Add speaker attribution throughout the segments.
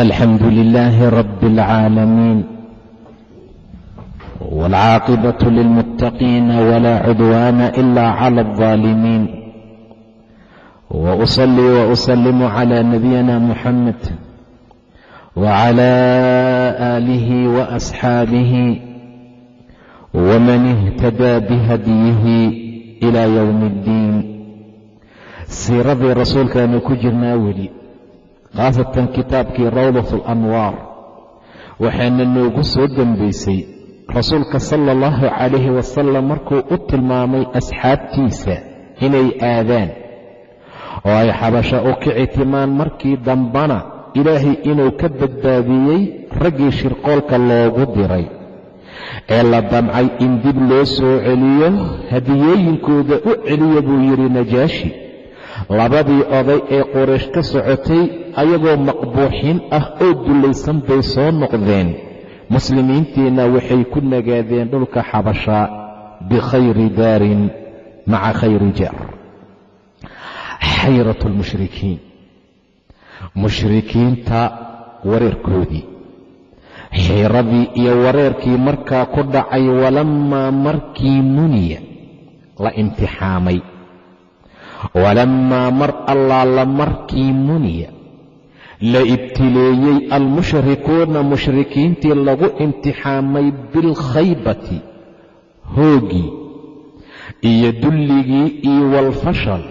Speaker 1: الحمد لله رب العالمين والعاقبة للمتقين ولا عدوان إلا على الظالمين وأصلي وأسلم على نبينا محمد وعلى آله وأصحابه ومن اهتدى بهديه إلى يوم الدين siiradii rasuulkaanu ku jirnaa weli khaasatan kitaabkii rawdat alanwaar waxaana noogu soo dembaysay rasuulka sala allahu calayhi wasalam markuu u tilmaamay asxaabtiisa inay aadaan oo ay xabasho u kici timaan markii dambana ilaahay inuu ka badbaadiyey raggii shirqoolka loogu diray ee la damcay in dib loo soo celiyo hadiyooyinkooda u celiya buu yidhi najaashi labadii oday ee quraysh ka socotay ayagoo maqbuuxiin ah oo dullaysan bay soo noqdeen. Muslimiintiina waxay ku nagaadeen dhulka xabasha bikhayri daarin maca khayri jaar xayratu lmushrikiin mushrikiinta wareerkoodii. Xiiradii iyo wareerkii markaa ku dhacay walammaa markii muniya la imtixaamay walammaa mar allaala markii muniya la ibtileeyey almushrikuuna mushrikiintii lagu imtixaamay bilkhaybati hoogii iyo dulligii iyo walfashal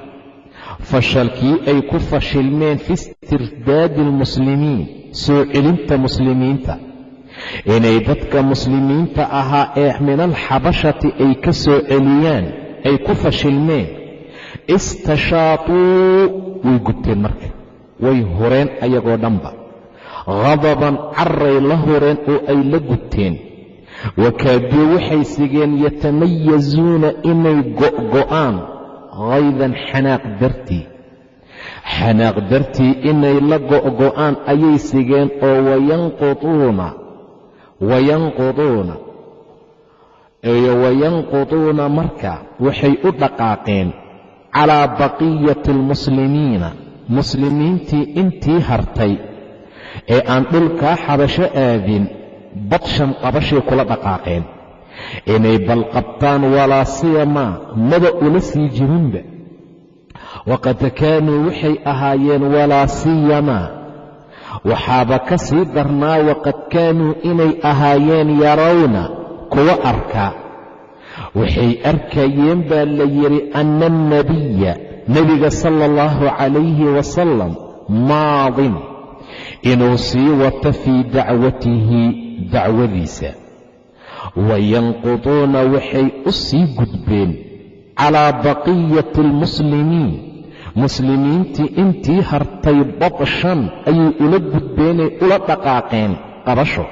Speaker 1: fashalkii ay ku fashilmeen fi istirdaadi almuslimiin soo celinta muslimiinta inay dadka muslimiinta ahaa ee min alxabashati ay ka soo celiyaan ay ku fashilmeen istashaatuu way gubteen marka. Way hureen ayagoo dhanba. Khadaban carray la hureen oo ay la gubteen. Wakaaduu waxay sigeen yatamayazuuna inay go'go'aan haydan xanaaq dartii. Xanaaq dartii inay la go'go'aan ayay sigeen oo wayanquduuna wayanquduuna wayanquduuna marka waxay u dhaqaaqeen calaa baqiyati almuslimiina muslimiintii intii hartay ee aan dhulkaa xabasho aadin badshan qabashay kula dhaqaaqeen inay balqabtaan walaa siyamaa maba ula sii jirinba waqad kaanuu waxay ahaayeen walaa siyamaa waxaaba ka sii darnaa waqad kaanuu inay ahaayeen yarawna kuwa arkaa waxay arkayeen baa la yidhi anna alnabiya nebiga sala allahu calayhi wasalam maadin inuu sii wato fii dacwatihi dacwadiisa. Wayanquduuna waxay u sii gudbeen calaa baqiyati almuslimiin. Muslimiintii intii hartay badshan ayay ula gudbeenay ula dhaqaaqeen qabasho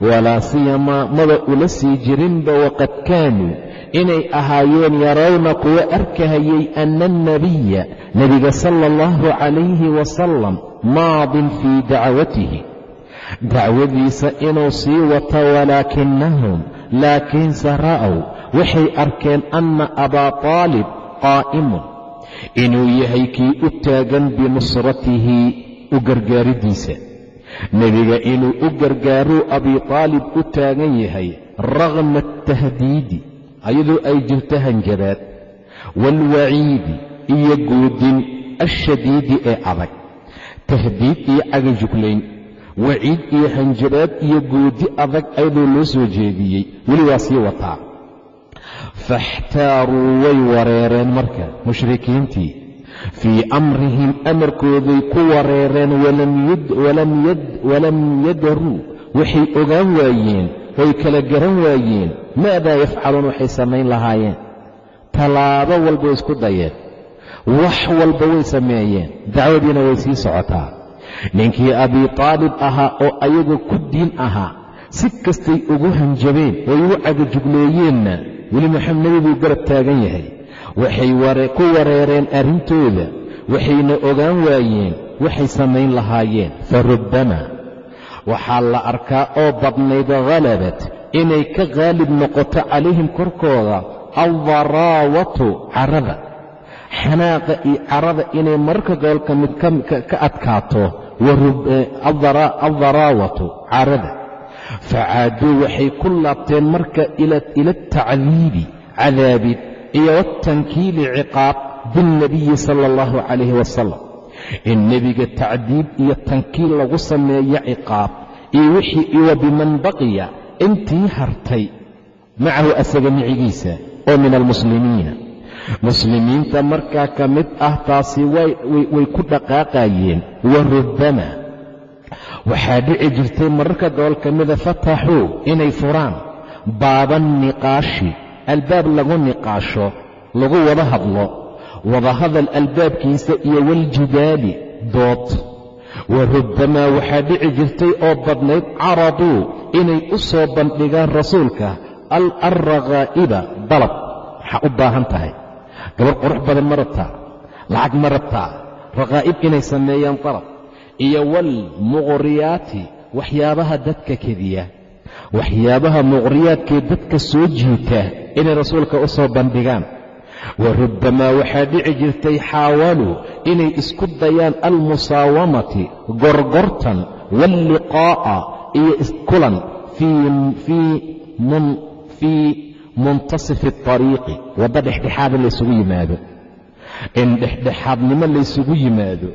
Speaker 1: walaa siyamaa maba ula sii jirinba waqad kaanuu inay ahaayeen yarawna kuwa arkahayay anna alnabiya nebiga sala allahu calayhi wasalam maadin fii dacwatihi. Dacwadiisa inuu sii wato walaakinahum laakiinse ra'ow waxay arkeen anna abaa taalib qaa'imun. Inuu yahay kii u taagan binusratihi u gargaaridiisa nebiga inuu u gargaaruu abii taalib u taagan yahay raqma atahdiidi ayadoo ay jirto hanjabaad waalwaciidi iyo guudin ashadiidi ee adag. Tahdiid iyo cagajuglayn waciid iyo hanjabaad iyo goodi adag ayadoo loo soo jeediyey weli waa sii wataa. Faxtaaruu way wareereen marka mushrikiintii fii amrihim amarkooday ku wareereen walam yadaruu. Waxay ogaan waayeen way kala garan waayeen maadaa yafcaluun waxay samayn lahaayeen. Tallaabo walba way isku dayeen. Wax walba way sameeyeen. Dacwadiina way sii socotaa. Ninkii abii taalib ahaa oo ayaga ku diin ahaa si kastay ugu hanjabeen way u cagajugleeyeenna weli maxamed nebi buu garab taagan yahay waxay ku wareereen arrintooda. Waxayna ogaan waayeen waxay samayn lahaayeen. Fa rubbama waxaa la arkaa oo badnayd khalabat inay ka qaalib noqoto calayhim korkooda aldaraawatu carada xanaaqa iyo carada inay marka gobolka mid ka adkaato aldaraawatu carada facaaduu waxay ku laabteen marka ila atacdiibi cadaabid iyo watankiili ciqaab bilnabiyi sala allahu calayhi wasalam in nebiga tacdiib iyo tankiil lagu sameeyo ciqaab iyo wixii iwa biman baqiya intii hartay macahu asaga micigiisa oo min almuslimiina. Muslimiinta markaa ka mid ah taasi way ku dhaqaaqayeen wa rubbama waxaa dhici jirtay mararka gobol ka mida fataxuu inay furaan baaban niqaashi albaab lagu niqaasho lagu wada hadlo wadahadal albaabkiisa iyo waljidaali dood. Wa rubbamaa waxaa dhici jirtay oo badnayd caraduu inay u soo bandhigaan rasuulka alrakaa'iba dalab. Waxaa u baahan tahay. Gabar qurux badan ma rabtaa? Lacag ma rabtaa? Rakaa'ib inay sameeyaan dalab. Iyo walmuqhriyaati waxyaabaha dadka kediya waxyaabaha muqhriyaadkee dadka soo jiita inay rasuulka u soo bandhigaan. Wa rubbamaa waxaa dhici jirtay xaawaluu inay isku dayaan almusaawamati gorgortan waalliqaa'a iyo iskulan fii muntasifi اطariiqi waddo dhexdhexaada laysugu yimaado. In dhexdhexaadnimo laysugu yimaado.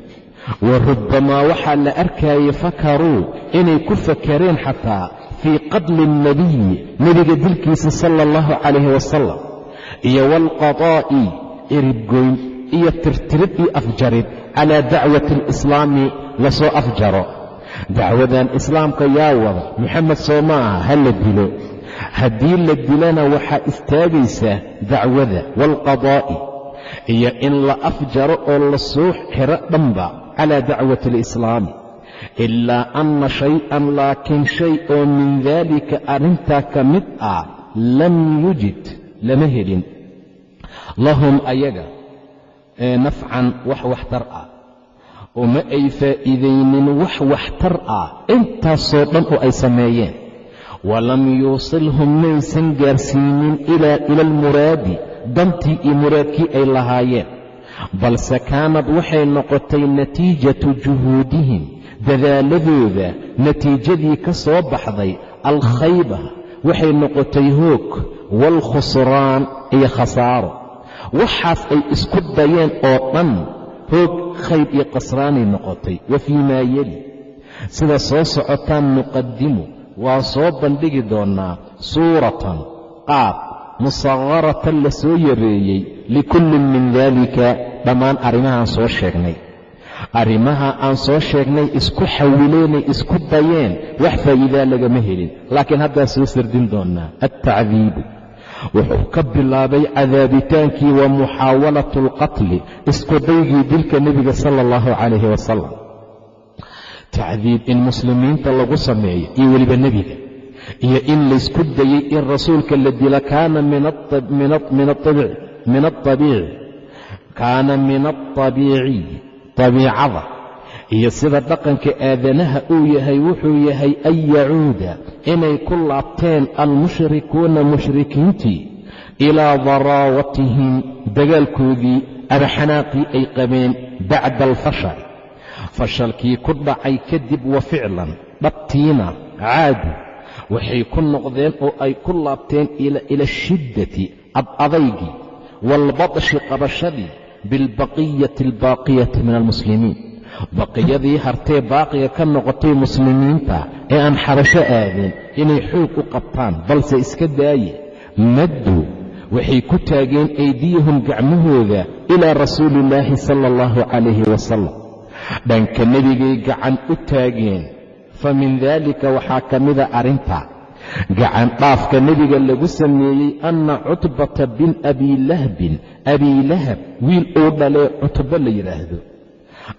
Speaker 1: Wa rubbamaa waxaa la arkayay fakaruu inay ku fakareen xataa fii qatli الnabiyi nebiga dilkiisa sala اllahu calayhi wasalam iyo waalqadaa'i ciribgoyn iyo tirtirid iyo afjarid calaa dacwati alislaami lasoo afjaro dacwadan islaamka yaa wada moxamed soo ma aha ha la dilo haddii la dilana waxaa istaagaysaa dacwada waalqadaa'i iyo in la afjaro oo lasoo xiro dhanba calaa dacwati alislaami ilaa anna shay-an laakiin shay oo min daalika arrintaa ka mid ah lam yujid lama helin lahum ayaga nafcan wax waxtar ah uma ay faa'iidaynin wax waxtar ah intaasoo dhan oo ay sameeyeen walam yuusilhum maysan gaarsiinin ilaa ila almuraadi dantii iyo muraadkii ay lahaayeen balse kaanad waxay noqotay natiijatu juhuudihim dadaaladooda natiijadii ka soo baxday alkhayba waxay noqotay hoog waalkhusraan iyo khasaaro. Waxaas ay isku dayeen oo dhan hoog khayb iyo khasraanay noqotay wa fii maa yeli sida soo socotaan nuqadimu waa soo bandhigi doonnaa suuratan qaab musaqaratan la soo yareeyey likullin min daalika dhammaan arrimahaan soo sheegnay arrimaha aan soo sheegnay isku xawileenay isku dayeen wax faa'iidaa lagama helin laakiin haddaa soo sardin doonnaa altacdiibu wuxuu ka bilaabay cadaabitaankii wa muxaawalatu alqatli iskudaygii dilka nebiga sala allahu calayhi wasalam tacdiib in muslimiinta lagu sameeyo iyo weliba nebiga iyo in laysku dayey in rasuulka la dilo kaana min aabiici kaana min alطabiiciy dabiicada iyo sida dhaqanka aadanaha uu yahay wuxuu yahay an yacuuda inay ku laabteen almushrikuuna mushrikiintii ilaa daraawatihim dagaalkoodii abaxanaaqii ay qabeen bacda alfashal fashalkii ku dhacay kadib wa ficlan dhabtiina caadu waxay ku noqdeen oo ay ku laabteen ila ashiddati adadaygii waalbadshi qabashadii bilbaqiyati albaaqiyati min almuslimiin. Baqiyadii hartee baaqiga ka noqotay muslimiinta ee aan xabasho aadeen inay xoog u qabtaan balse iska daaye. Maddu waxay ku taageen aydiyahum gacmahooda ilaa rasuuliillaahi sala allahu calayhi wasalam dhanka nebigay gacan u taageen. Fa min daalika waxaa ka mida arrinta gacan dhaafka nebiga lagu sameeyey anna cutbata bin abiilahbin abiilahab wiil uu dhalee cutbo la yidhaahdo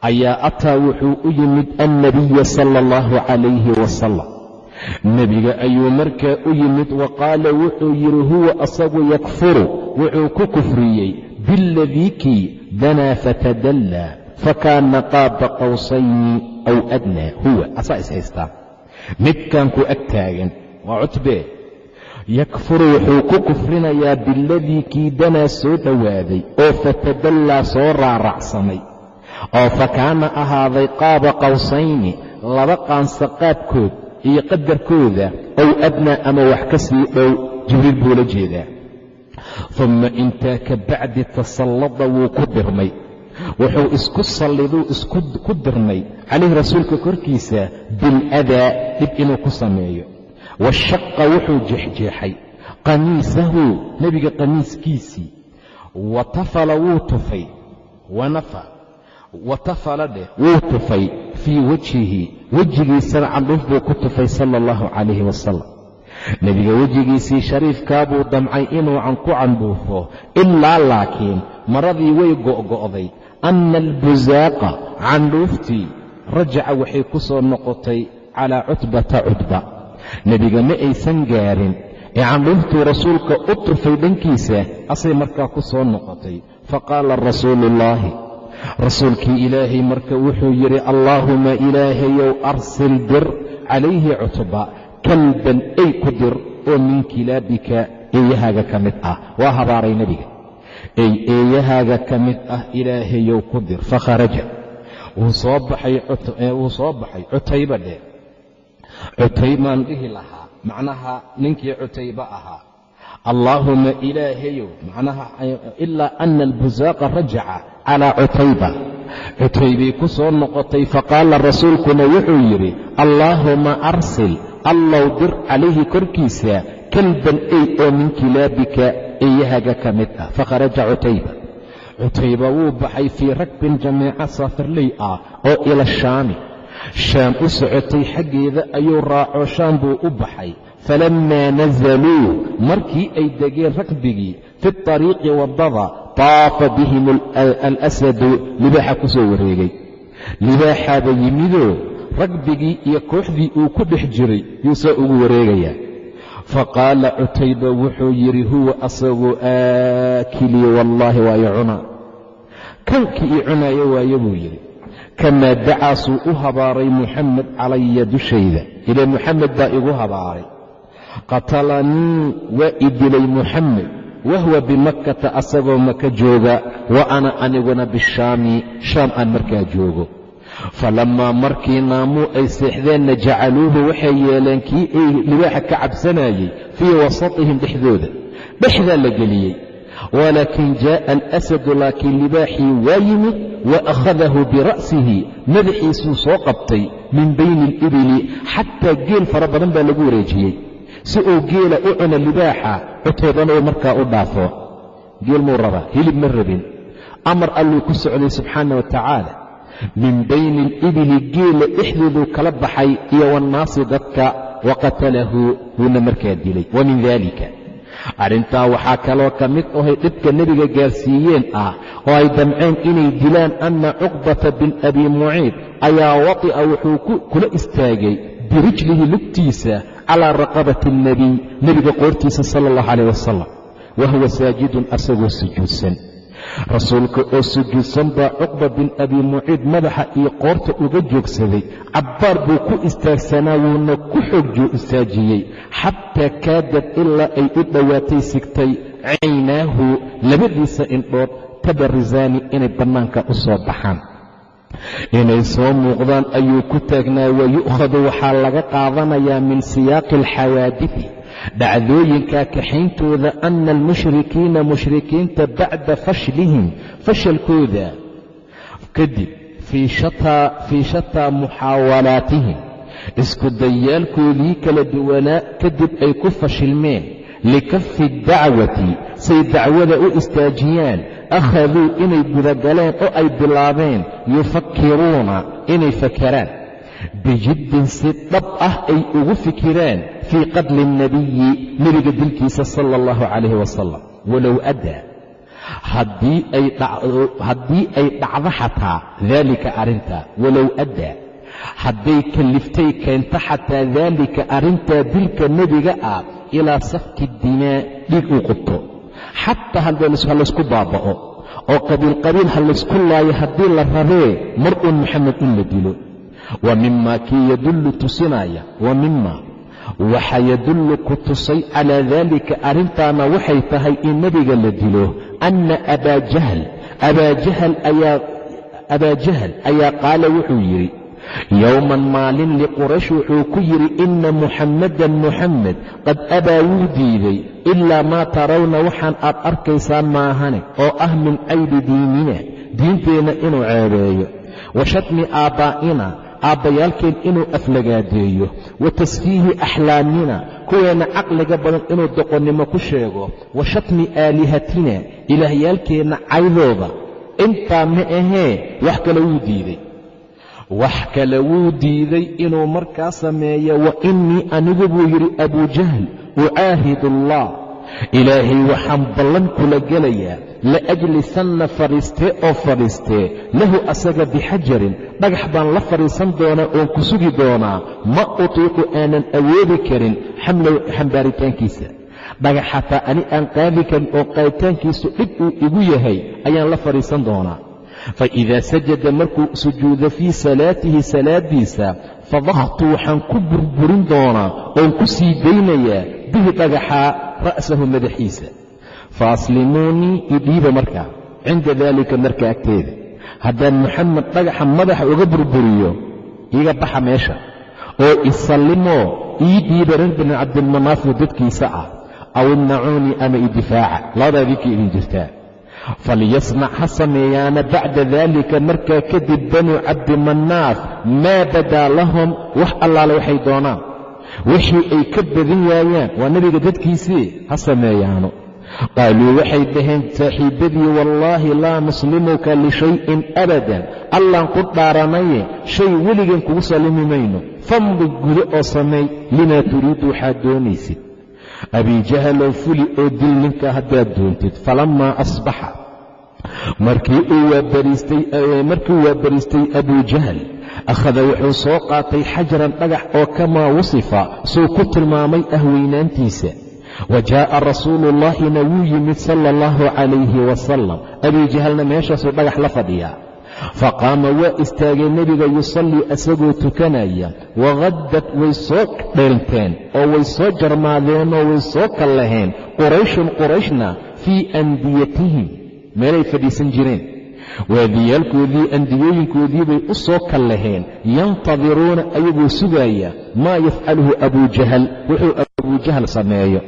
Speaker 1: ayaa ataa wuxuu u yimid annabiya sala allahu calayhi wasalam nebiga ayuu markaa u yimid wa qaala wuxuu yidhi huwa asagu yakfuru. Wuxuu ku kufriyey biladii kii danaa fatadallaa fakaana qaaba qawsayni aw adnaa. Huwa asaa is haystaa. Midkan ku ag taagan waa cutbee yakfuru wuxuu ku kufrinayaa biladii kii danaa soo dhowaaday oo fatadallaa soo raaracsamay oo fa kaana ahaaday qaaba qawsayni laba qaansa qaabkood iyo qadarkooda ow adnaa ama wax ka sii dhow jibriil buu la jeedaa. Humma intaa ka bacdi tasallada wuu ku dirmay. Wuxuu isku salliduu isku ku dirmay calayhi rasuulka korkiisa biladaa dhib inuu ku sameeyo washaqa wuxuu jeexjeexay. Qamiisahu nebiga qamiiskiisii. Wa tafala wuu tufay. Wanafa wa tafala dheh wuu tufay. Fii wajhihi wejigiisana candhuuf buu ku tufay sala allahu calayhi wasalam nebiga wejigiisii shariifkaa buu damcay inuucan ku candhuufo. Ilaa laakiin maradii way go'go'day. Anna albusaaqa candhuuftii rajaca waxay ku soo noqotay calaa cutbata cutba nebiga ma aysan gaarin. Ee candhuuftuu rasuulka u tufay dhankiisa asay markaa ku soo noqotay. Faqaala rasuuluullaahi rasuulkii ilaahay marka wuxuu yidhi allaahuma ilaahayow arsil dir calayhi cutba kalban ay ku dir oo min kilaabika eeyahaaga ka mid ah. Waa habaaray nebiga. Ey eeyahaaga ka mid ah ilaahayow ku dir. Fakharaja wuu soo baxay cutayba dheh cutaybaan dhihi lahaa. Macnaha ninkii cutayba ahaa. Allaahuma ilaahayow macnaha ilaa ana albusaaqa rajaca calaa cutayba. Cutaybay ku soo noqotay faqaala rasuulkuna wuxuu yidhi allaahuma arsil allow dir calayhi korkiisa kalban ey oo min kilaabika eeyahaga ka mid ah. Fakharaja cutayba. Cutayba wuu baxay fii ragbin jameeca saafirley ah oo ila shaami shaam u socotay xaggeeda ayuu raaco shaam buu u baxay. Falammaa nasaluu markii ay degeen rakbigii fi طariiqi waddada taafa bihim alasadu libaaxa ku soo wareegay. Libaaxaaba yimidoo ragbigii iyo kooxdii uu ku dhex jiray yuusaa ugu wareegayaa. Faqaala cutayba wuxuu yidhi huwa asagoo aakilii wallaahi waayo cunaa kankii ii cunaayo waayo buu yidhi kamaa dacaasuu u habaaray muxamed calaya dushayda. Ile muxamed baa igu habaaray. Qatalanii waa i dilay muxamed wahuwa bimakkata asagoo maka jooga wa ana aniguna bishaami shaam aan markaa joogo. Falammaa markii naamuu ay seexdeenna jacaluuhu waxay yeeleen kii ay libaaxa ka cabsanayey fii wasatihim dhexdooda. Dhexdaa la geliyey walaakin jaa'a alasadu laakiin libaaxii waa yimid wa akhadahu bira'sihi madaxiisuu soo qabtay min bayni alibili xataa geel fara badan baa lagu wareejiyey si uu geela u cuno libaaxa cutoodana uu markaa u dhaafo geel muu rabaa hilib ma rabin amar alluu ku socday subxaana wa tacaala min bayni alibili geela dhexdooduu kala baxay iyo wannaasi dadka wa qatalahu wuuna markaa dilay wa min daalika arrintaa waxaa kaloo ka mid ahay dhibka nebiga gaarsiiyeen ah oo ay damceen inay dilaan anna cuqbata bin abi muciid ayaa wati'a wuxuu kula istaagay birijlihi lugtiisa calaa raqabati alnebiy nebiga qoortiisa sala allahu calayh wasalam wa huwa saajidun asagoo sujuudsan rasuulka oo sujuudsan baa cuqba bin abi muciid madaxa iyo qoorta uga joogsaday. Cabbaar buu ku istaagsanaa wuuna ku xoog istaajiyey. Xataa kaadad ilaa ay u dhowaatay sigtay caynaahu labadiisa indhood tabarisaani inay bannaanka u soo baxaan. Inay soo muuqdaan ayuu ku taagnaa wayu'khadu waxaa laga qaadanayaa min siyaaqi alxawaadifi dhacdooyinka kaxayntooda ana almushrikiina mushrikiinta bacda fashlihim fashalkooda. Kadib fii shataa muxaawalaatihim. Isku dayaalkoodii kala duwanaa kadib ay ku fashilmeen. Likafi dacwati say dacwada u istaajiyaan. Akhaduu inay gudagaleen oo ay bilaabeen. Yufakiruuna inay fakaraan. Bijiddin si dhab ah ay ugu fikiraan fii qatli اnnabiyi nebiga dilkiisa sala اllahu calayhi wasalam walow addaa haddii ay dhacdo xataa daalika arrintaa walow addaa hadday kaliftay keento xataa daalika arrintaa dilka nebiga ah ilaa safki dimaa dhiig uu qubto. Xataa ha baaba'o oo qabiilqabiil ha laysku laayo haddii la rabee mar uun maxamed in la dilo. Wa mimaa kii yadullu tusinaya wa mima waxa yadullu ku tusay calaa daalika arrintaana waxay tahay in nebiga la dilo anna abaa jahl abaa jahl ayaa qaala wuxuu yidhi yowman maalin liquraysh wuxuu ku yidhi inna muxammadan muxammed qad abaa wuu diiday ilaa maa tarawna waxaan aad arkaysaan maahane oo ah min caybi diinina diinteenna inuu ceebeeyo. Wa shatmi aabbaa'ina aabbayaalkeen inuu aflagaadeeyo wa tasfiihi axlaamina kuweenna caqliga badan inuu doqonnimo ku sheego wa shatmi aalihatina ilaahyaalkeenna caydooda. Intaa ma ahee wax kale wuu diiday. Wax kale wuu diiday inuu markaa sameeyo wa innii anigu buu yidhi abujahl ucaahid allah ilaahay waxaan ballan kula gelayaa la ajlisanna fadhiistee oo fadhiistee lahu asaga bixajarin dhagax baan la fadhiisan doonaa oon ku sugi doonaa ma utiiqu aanan awoodi karin xamlow xambaaritaankiisa dhagax xataa ani aan qaadi karin oo qaaditaankiisu dhib uu igu yahay ayaan la fadhiisan doonaa fa idaa sajada markuu sujuudo fii salaatihi salaadiisa fadahtu waxaan ku burburin doonaa oon ku sii daynayaa bihi dhagaxaa ra'sahu madaxiisa fa aslimuunii idhiiba markaa. Cinda daalika marka agteeda. Haddaan moxamed dhagaxa madaxa uga burburiyo iga baxa meesha. Oo isallimoo ii dhiiba reer bani cabdilmanaafir dadkiisa ah. Aw imnacuunii ama idifaaca labadaa idinka idin jirtaa. Falyasnac ha sameeyaana bacda daalika markaa kadib banuu cabdimanaaf maa badaa lahum? Wax allaale waxay doonaan. Wixii ay ka badin waayaan. Waa nebiga dadkiisii ha sameeyaano qaaluu waxay dhaheen saaxiibbadii wallaahi laa nuslimuka lishayin abadan allaan ku dhaaranaye shay weligan kugu sallimi mayno famdi gudo oo sameey limaa turiidu waxaad doonaysid abiijahalow fuli oo dil ninka haddaad doontid falammaa asbaxa markii uu waabariistay abujahal akhada wuxuu soo qaatay xajaran dhagax oo kamaa wasifa suu ku tilmaamay ah weynaantiisa wa jaa'a rasuuluullaahina wuu yimid sala allahu calayhi wasalam abiijahalna meeshaasuu dhagax la fadhiyaa faqaama waa istaagay nebiga yusallii asagoo tukanaya waqaddad way soo dheelteen oo way soo jarmaadeenoo way soo kallaheen qurayshun qurayshna fii andiyatihim meelay fadhiisan jireen waadiyaalkoodii andiyooyinkoodii bay u soo kallaheen yantadiruuna ayagoo sugaaya maa yafcaluhu abujahal wuxuu abujahal sameeyo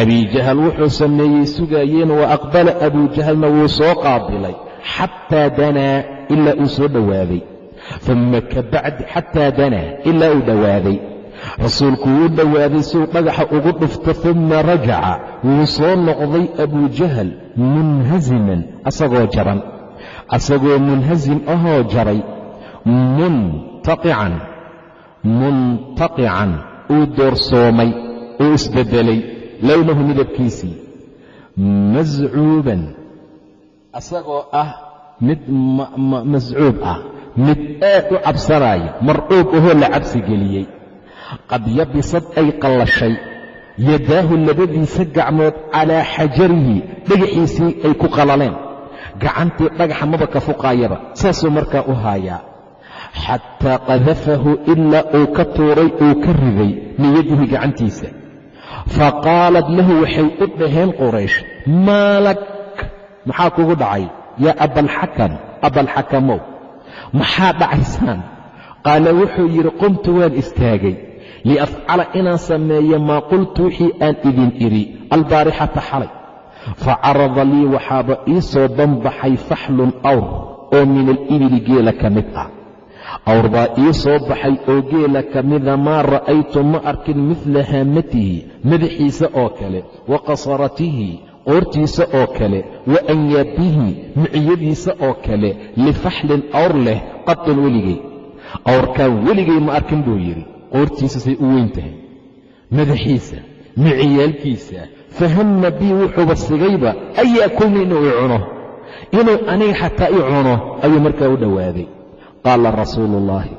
Speaker 1: abijahal wuxuu sameeyey sugaayeen wa aqbala abujahalna wuu soo qaabilay xataa danaa ilaa uu soo dhowaaday uma kabacdi xataa danaa ilaa uu dhowaaday rasuulku wuu dhowaaday siuu dhagaxa ugu dhufto uma rajaca. Wuu soo noqday abujahal munhasiman asagoo jaban asagoo munhasim ahoo jaray. Muntaqican. Muntaqican. Uu doorsoomay uu isbeddelay lownahu midabkiisii mascuuban asagoo ah mid mascuub ah. Mid aad u cabsanaya marcuub ahoo la cabsi geliyey. Qad yabisad ay qallashay. Yadaahu labadiisa gacmood calaa xajarihi. Dhagaxiisii ay ku qalaleen. Gacantii dhagaxa maba ka fuqaayaba. Saasuu markaa u haayaa. Xataa qadafahu ilaa uu ka tuuray uu ka riday min yadihi gacantiisa fa qaalat lahu waxay u dhaheen quraysh maalak maxaa kugu dhacay yaa abalxakam abalxakamow maxaa dhacaysaan qaala wuxuu yidhi qumtu waan istaagay liafcala inaan sameeyo maa qultu wixii aan idin idhi albaarixata xalay fa carada lii waxaaba ii soo banbaxay faxlun awr oo min alibili geela ka mid ah awr baa ii soo baxay oo geela ka mida maa ra'aytu ma arkin midla haamatihi madaxiisa oo kale wa qasaratihi qoortiisa oo kale wa anyaabihi miciyadiisa oo kale lifaxlin awr leh qatun weligay. Awrkaan weligay ma arkin buu yidhi qoortiisa say u weyn tahay. Madaxiisa miciyaalkiisa fahamma bii wuxuuba sigayba an ya'kulni inuu i cuno? Inuu aniga xataa i cuno? Ayuu markaa u dhowaaday qaala rasuulu ullaahi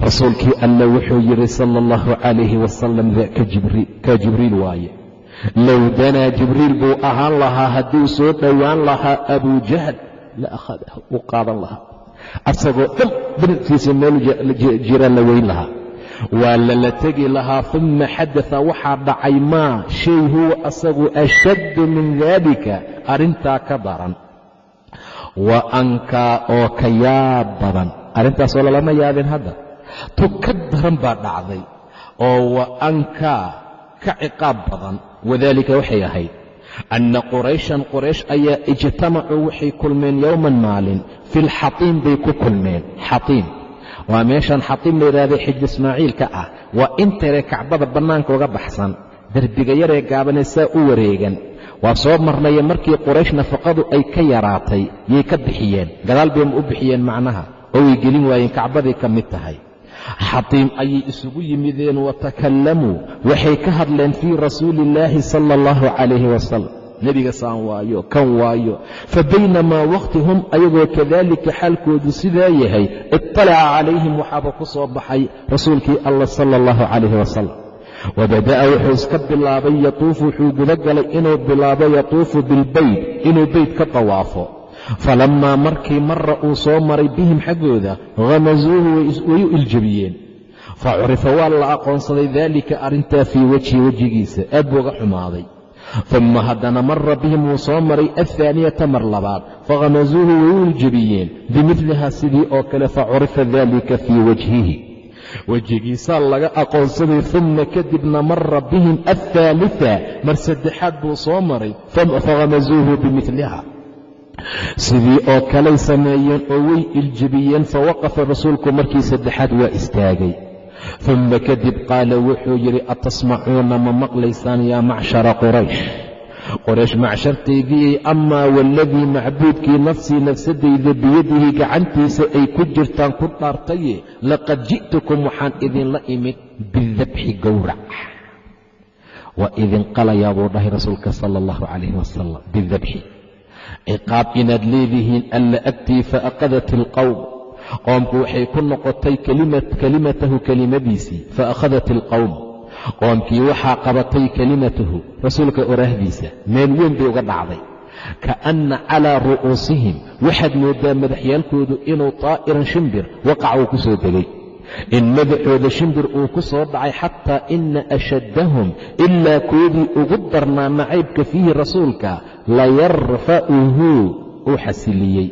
Speaker 1: rasuulkii alla wuxuu yidhi sala allahu calayhi wasalam daka jibriil waaye low danaa jibriil buu ahaan lahaa hadduu soo dhowaan lahaa abujahl la akhadahu uu qaadan lahaa asagoo dhan barirkiisa meel jira la weyn lahaa waa lala tegi lahaa uma xadaa waxaa dhacay maa shay huwa asagu ashaddu min daalika arrintaa ka daran wa ankaa oo ka yaab badan arrintaasoo lalama yaabin hadda. Tu ka daran baa dhacday oo wa ankaa ka ciqaab badan. Wadaalika waxay ahayd anna qurayshan quraysh ayaa ijtamacuu waxay kulmeen yowman maalin. Fi lxatiim bay ku kulmeen. Xatiim waa meeshan xatiim la yidhaahday xijri ismaaciilka ah. Waa intare kacbada bannaanka uga baxsan. Derbiga yaree gaabanee saa u wareegan. Waa soo marnaya markii quraysh nafaqadu ay ka yaraatay yay ka bixiyeen. Gadaal bayma u bixiyeen macnaha oo way gelin waayeen kacbaday ka mid tahay. Xatiim ayay isugu yimideen watakallamuu waxay ka hadleen fii rasuuli illaahi sala allahu calayhi wasalam nebiga saan waayo kan waayo fa baynamaa waqti hum ayagoo kadaalika xaalkoodu sidaa yahay iطalaca calayhim waxaaba ku soo baxay rasuulkii allah sala allahu calayhi wasalam wabada'a wuxuu iska bilaabay yatuufu wuxuu guda galay inuu bilaabo yatuufu bilbeyt inuu beyt ka tawaafo falammaa markii mara uu soo maray bihim xaggooda hamasuuhu way u iljabiyeen fa curifa waa la aqoonsaday daalika arrintaa fii wejhi wejigiisa aad buu uga xumaaday uma haddana mara bihim wuu soo maray ahaaniyata mar labaad fahamasuuhu way u iljabiyeen bimidliha sidii oo kale fa curifa daalika fii wajhihi wejigiisaa laga aqoonsaday uma kadibna mara bihim athaalita mar saddexaad buu soo maray fahamasuuhu bimidliha sidii oo kaley sameeyeen oo way iljabiyeen fawaqafa rasuulku markii saddexaad waa istaagay. Uma kadib qaala wuxuu yidhi atasmacuuna ma maqlaysaan yaa macshara quraysh? Qoraysh macshartaydii amaa waaladii macbuudkii nafsii nafsadayda biyadihi gacantiisa ay ku jirtaan ku dhaartaye laqad ji'tukum waxaan idinla imid bidabxi gowrac. Waa idin qalayaa buu dhahay rasuulka sala allahu calayhi wasalam bidabxi ciqaab inaad leedihiin alla agtii faakhadat ilqowm qoomku waxay ku noqotay kelimatahu kelimadiisii faakhadat ilqowm qoomkii waxaa qabatay kelimatahu rasuulka oraahdiisa meel weyn bay uga dhacday. Kaanna calaa ru'uusihim waxaad mooddaa madaxyaalkoodu inuu taa'iran shimbir waqac uu ku soo degay in madaxooda shimbir uu ku soo dhacay xataa ina ashaddahum ilaa koodii ugu darnaa nacaybka fiihi rasuulka layarfa'uhu uu xasiliyey.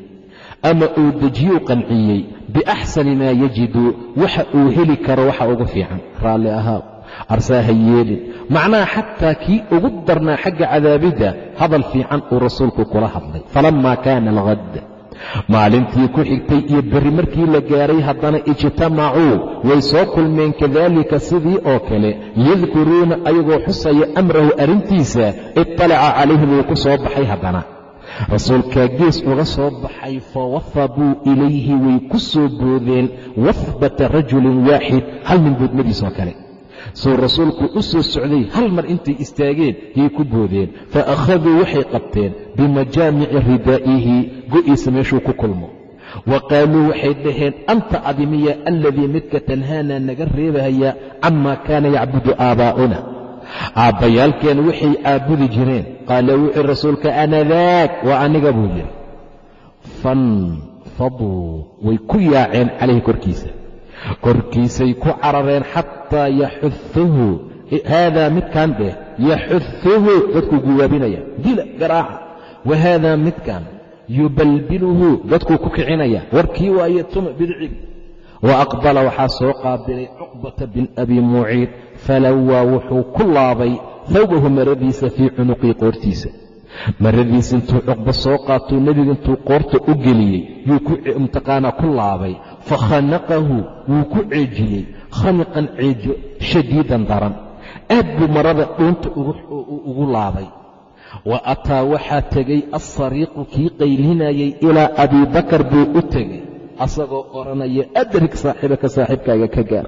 Speaker 1: Ama uu dejiyuu qanciyey biaxsani maa yajidu waxa uu heli karo waxa ugu fiican. Raalli ahaa arsaa ha yeelin. Macnaha xataa kii ugu darnaa xagga cadaabidda hadal fiican uu rasuulku kula hadlay. Falammaa kaana alghad maalintii ku xigtay iyo berri markii la gaaray haddana ijtamacuu way soo kulmeen kadaalika sidii oo kale. Yadkuruuna ayagoo xusaya amrahu arrintiisa iطalaca calayhim wuu ku soo baxay haddana. Rasuulkaa gees uga soo baxay fawafabuu ilayhi way ku soo boodeen wafbata rajulin waaxid hal nin boodmadiisoo kale suu rasuulku u soo socday hal mar intay istaageen yay ku boodeen. Fa akhaduu waxay qabteen bimajaamici ridaa'ihi go'iisa meeshuu ku kulmo. Wa qaaluu waxay dhaheen anta adimiya aladii midka tanhaana naga reebahaya camaa kaana yacbudu aabaa'una? Aabbayaalkeen waxay caabudi jireen. Qaala wuxuu rasuulka ana daak waa aniga buu yidhi. Fanfaduu way ku yaaceen calayhi korkiisa korkiisay ku carareen xataa yaxuhuhu haadaa midkan dheh yaxuhuhu dadkuu guwaabinaya dila garaaca. Wa haadaa midkan yubalbiluhu dadkuu ku kicinaya. Warkii waaye tuma bidcig wa aqbala waxaa soo qaabilay cuqbata bin abi muciid. Falawaa wuxuu ku laabay thawbahu maradiisa fii cunuqii qoortiisa. Maradiisa intuu cuqba soo qaatuu nebigu intuu qoorta u geliyey. Yuu mtaqaanaa ku laabay fakhanaqahu wuu ku ceejiyey khaniqan ceejo shadiidan daran aad buu marada dhuunta ugu laabay wa ataa waxaa tegay assariiqu kii qaylinayay ilaa abiibakar buu u tegay asagoo odhanaya adrig saaxibaka saaxiibkaaga ka gaar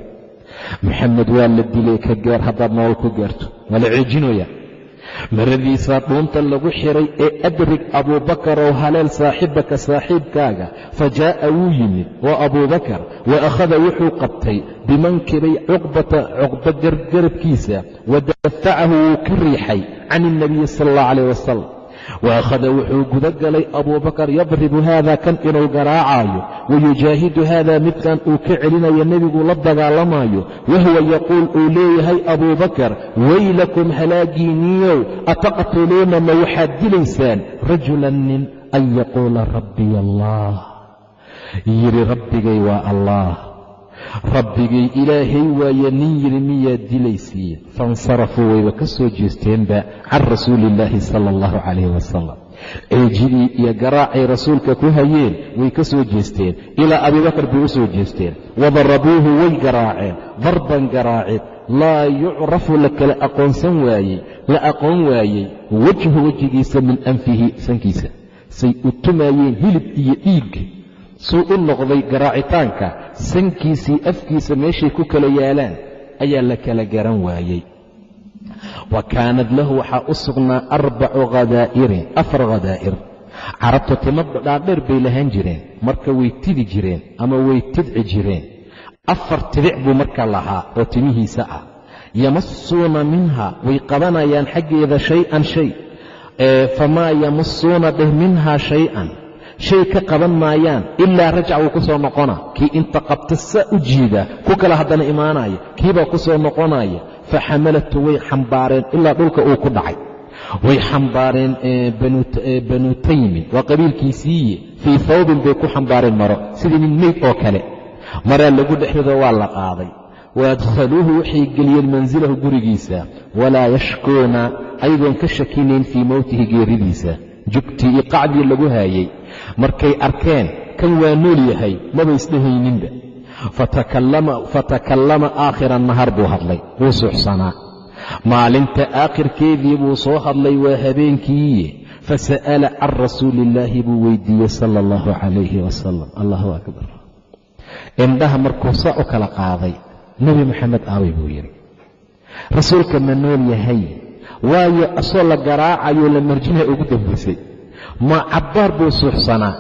Speaker 1: maxamed waa la dilay ka gaar haddaad nolol ku gaarto waa la ceejinooya maradiisaa dhuunta lagu xiray ee adrig abuubakarow haleel saaxibaka saaxiibkaaga fa jaa'a wuu yimid waa abuubakar wa akhada wuxuu qabtay bimankibay cuqbata cuqba gargarabkiisa wa dafacahu wuu ka riixay can ilnabiyi sala allah calayh wasalam wa akhada wuxuu guda galay abuubakar yadribu haada kan inuu garaacaayo wayujaahidu haada midkan uu ka celinayo nebiguu la dagaalamayo wahuwa yaquul uu leeyahay abuubakar waylakum halaagiiniyow ataqtuluuna ma waxaad dilaysaan rajulan nin an yaquula rabbiy allah yidhi rabbigay waa allah rabbigay ilaahay waaye nin yidhi miyaad dilaysiin fainsarafuu wayba ka soo jeesteenba can rasuuli illaahi sala allahu calayhi wasalam ceejidii iyo garaacay rasuulka ku hayeen way ka soo jeesteen. Ilaa abiibakar bay u soo jeesteen. Wadarabuuhu way garaaceen. Darban garaacid laa yucrafu la kala aqoonsan waayey. La aqoon waayey. Wejhu wejigiisa min anfihi sankiisa. Say u tumaayeen hilib iyo dhiig suu u noqday garaacitaanka sankiisii afkiisa meeshay ku kala yaalaan ayaa la kala garan waayey. Wa kaanad lahu waxaa u sugnaa arbacu khadaa'irin afar khadaa'ir carabtu timo dhaadheer bay lahaan jireen marka way tidi jireen ama way tidci jireen. Afar tidic buu marka lahaa oo timihiisa ah. Yamasuuna minha way qabanayaan xaggeeda shay-an shay. Famaa yamusuuna dheh minhaa shay-an shay ka qaban maayaan ilaa rajac wuu ku soo noqona kii inta qabta saa u jiida ku kale haddana imaanaya kiibaa ku noqonaya fa xamalatu way xambaareen ilaa dhulka uu ku dhacay. Way xambaareen banu taymin. Waa qabiilkiisiiye fii thawbin bay ku xambaareen maro. Sidii nin meyd oo kale. Maraa lagu dhexrido waa la qaaday. Waadkhaluuhu waxay geliyeen mansilahu gurigiisa. Walaa yashkuuna ayagoon ka shakinayn fii mowtihi geeridiisa. Jugtii iyo qacdii lagu haayey markay arkeen kan waa nool yahay maba isdhehayninba fatakallama aakhira nahar buu hadlay wuu suuxsanaa. Maalinta aakhirkeedii buu soo hadlay waa habeenkiiye fasa'ala can rasuuli illaahi buu weydiiyey sala allahu calayhi wasalam allahu akbar. Indhaha markuu saa u kala qaaday nebi moxamed aaway buu yidhi rasuulka ma nool yahay waayo asoo la garaacayo la marjinaha ugu dambaysay ma cabbaar buu suuxsanaa.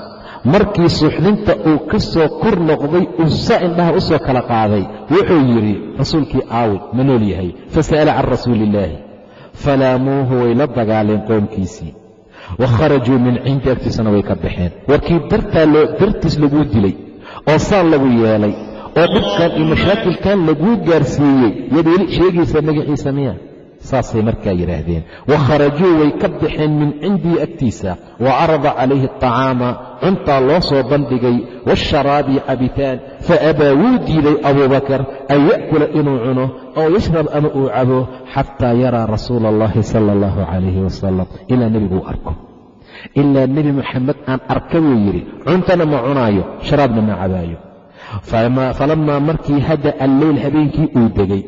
Speaker 1: Markii suuxdinta uu ka soo kor noqday uu saa indhaha u soo kala qaaday wuxuu yidhi rasuulkii aaway ma nool yahay. Fasa'ala can rasuuli illaahi falaamuuhu way la dagaaleen qoomkiisii wa kharajuu min cindi agtiisana way ka baxeen. Warkii dartiis laguu dilay oo saan lagu yeelay oo dhibkan iyo mashaakilkan laguu gaarsiiyey yaad weli sheegaysaa magaciisa miya saasay markaa yidhaahdeen. Wa kharajuu way ka baxeen min cindii agtiisa. Wa carada calayhi aطacaama cuntaa loo soo bandhigay. Waasharaabi cabitaan fa abaa wuu diiday abuubakar an ya'kula inuu cuno oo yashrab ama uu cabo xataa yaraa rasuula allahi sala allahu calayhi wasalam ilaa nebiguu arko. Ilaa nebi moxamed aan arka buu yidhi cuntana ma cunaayo sharaabna ma cabaayo. Falammaa markii hada alleyl habeenkii uu degay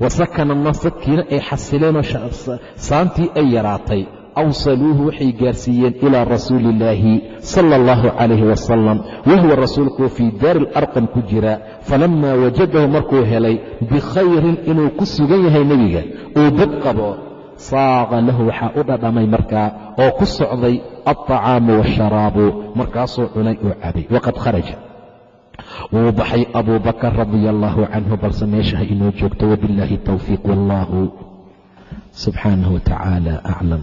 Speaker 1: wasakana nasadkiina ay xasileenoo saantii ay yaraatay awsaluuhu waxay gaarsiiyeen ilaa rasuuli illaahi sala allahu calayhi wasalam wahuwa rasuulkuu fii daari alarqam ku jira falammaa wajadahu markuu helay bikhayrin inuu ku sugan yahay nebiga uu dad qabo saaqa lahu waxaa u dhadhamay markaa oo ku socday alطacaamu waasharaabu markaasuu cunay oo cabay waqad kharaja wuu baxay abuu bakar radia allaahu canhu balse meesha ha inoo joogto. Wabillaahi towfiiq wallaahu subxaanahu wa aclam